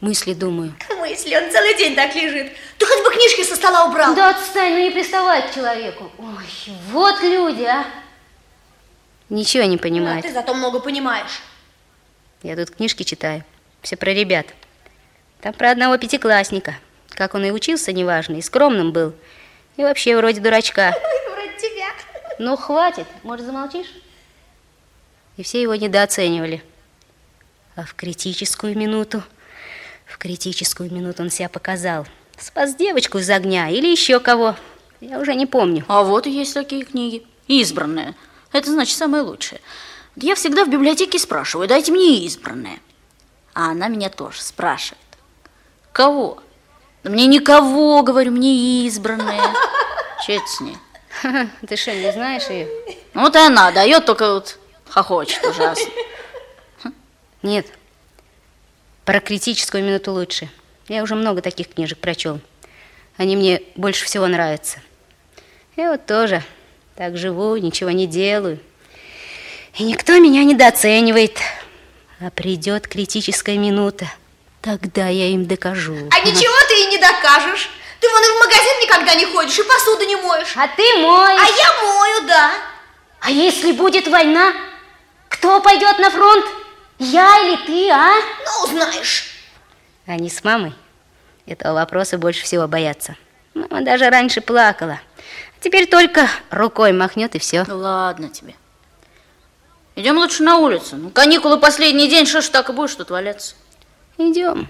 мысли думаю. Мысли, он целый день так лежит. Ты хоть бы книжки со стола убрал. Да отстань, ну не приставай к человеку. Ой, вот люди, а. Ничего не А понимает. ты зато много понимаешь. Я тут книжки читаю. Все про ребят. Там про одного пятиклассника. Как он и учился, неважно, и скромным был. И вообще вроде дурачка. Вроде тебя. Ну, хватит. Может, замолчишь? И все его недооценивали. А в критическую минуту, в критическую минуту он себя показал. Спас девочку из огня или еще кого. Я уже не помню. А вот и есть такие книги. Избранные. Это значит самое лучшее. Я всегда в библиотеке спрашиваю, дайте мне избранное. А она меня тоже спрашивает. Кого? Да мне никого, говорю, мне избранное. Че с ней? Ты что, не знаешь ее? Ну, Вот и она дает, только вот хохочет ужасно. Нет. Про критическую минуту лучше. Я уже много таких книжек прочел. Они мне больше всего нравятся. Я вот тоже так живу, ничего не делаю. И никто меня недооценивает. А придет критическая минута, тогда я им докажу. А ничего ты и не докажешь. Ты вон и в магазин никогда не ходишь, и посуду не моешь. А ты моешь. А я мою, да. А если будет война, кто пойдет на фронт? Я или ты, а? Ну, знаешь. Они с мамой этого вопроса больше всего боятся. Мама даже раньше плакала. А теперь только рукой махнет и все. Ну ладно тебе. Идем лучше на улицу. Ну, каникулы последний день, что ж так и будешь тут валяться? Идем.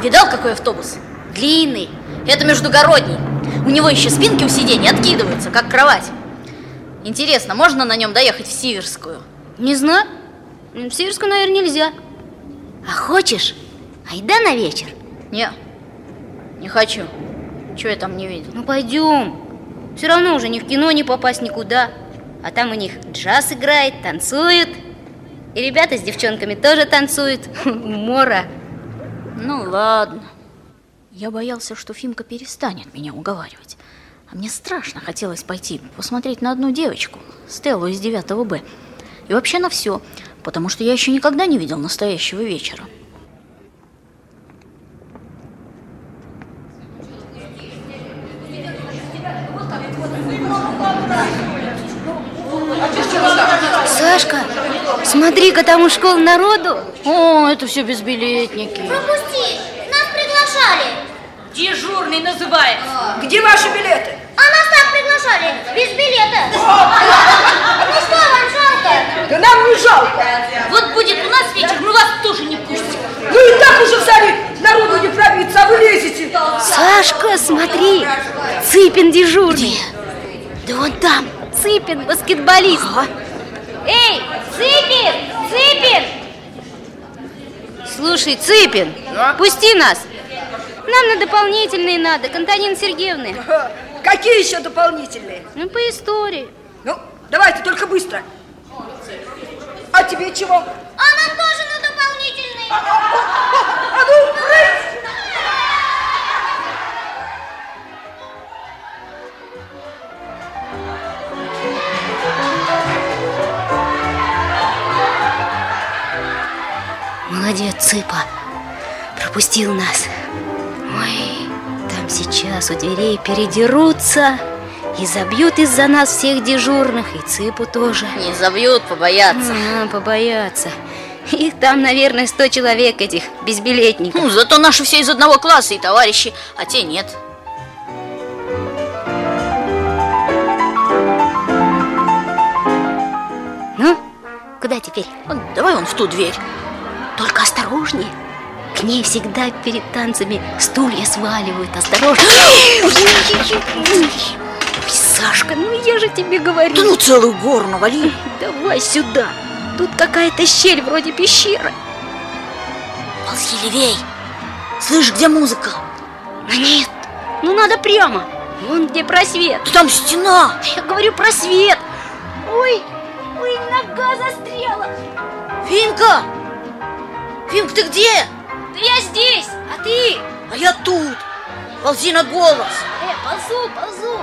Видал, какой автобус? Длинный. Это междугородний. У него еще спинки у сидений откидываются, как кровать. Интересно, можно на нем доехать в Сиверскую? Не знаю. В Северскую, наверное, нельзя. А хочешь? Айда на вечер. Не, не хочу. Чего я там не видел? Ну, пойдем. Все равно уже ни в кино не попасть никуда. А там у них джаз играет, танцуют. И ребята с девчонками тоже танцуют. Мора. Ну ладно. Я боялся, что Фимка перестанет меня уговаривать. А мне страшно хотелось пойти посмотреть на одну девочку, Стеллу из 9 Б. И вообще на все, потому что я еще никогда не видел настоящего вечера. Сашка, смотри-ка, там у школы народу. О, это все безбилетники. Пропусти. Дежурный называется. Где ваши билеты? А нас так приглашали, без билета. Ну что, вам жалко? Да нам не жалко. Вот будет у нас вечер, мы вас тоже не пустим. Ну и так уже в зале народу не пробиться, а вы лезете. Сашка, смотри, Цыпин дежурный. Да вон там, Цыпин, баскетболист. Эй, Цыпин, Цыпин! Слушай, Цыпин, пусти нас. Нам на дополнительные надо, к Антонины Сергеевны. Какие еще дополнительные? Ну, по истории. Ну, давайте, только быстро. А тебе чего? А нам тоже на дополнительный. А ну, прыгай! Молодец, Цыпа. Пропустил нас. Сейчас у дверей передерутся и забьют из-за нас всех дежурных, и Цыпу тоже. Не забьют, побоятся. А, побоятся. Их там, наверное, сто человек, этих безбилетников. Ну, зато наши все из одного класса и товарищи, а те нет. Ну, куда теперь? Давай он в ту дверь. Только осторожнее. К ней всегда перед танцами стулья сваливают. Осторожно. Ой, Сашка, ну я же тебе говорю. Да ну целую гору навали. Давай сюда. Тут какая-то щель вроде пещеры. Ползи левей. Слышь, где музыка? А нет, ну надо прямо. Вон где просвет. Да там стена. Я говорю просвет. Ой, ой, нога застряла. Фимка! Фимка, ты где? Да я здесь, а ты? А я тут. Ползи на голос. Э, ползу, ползу.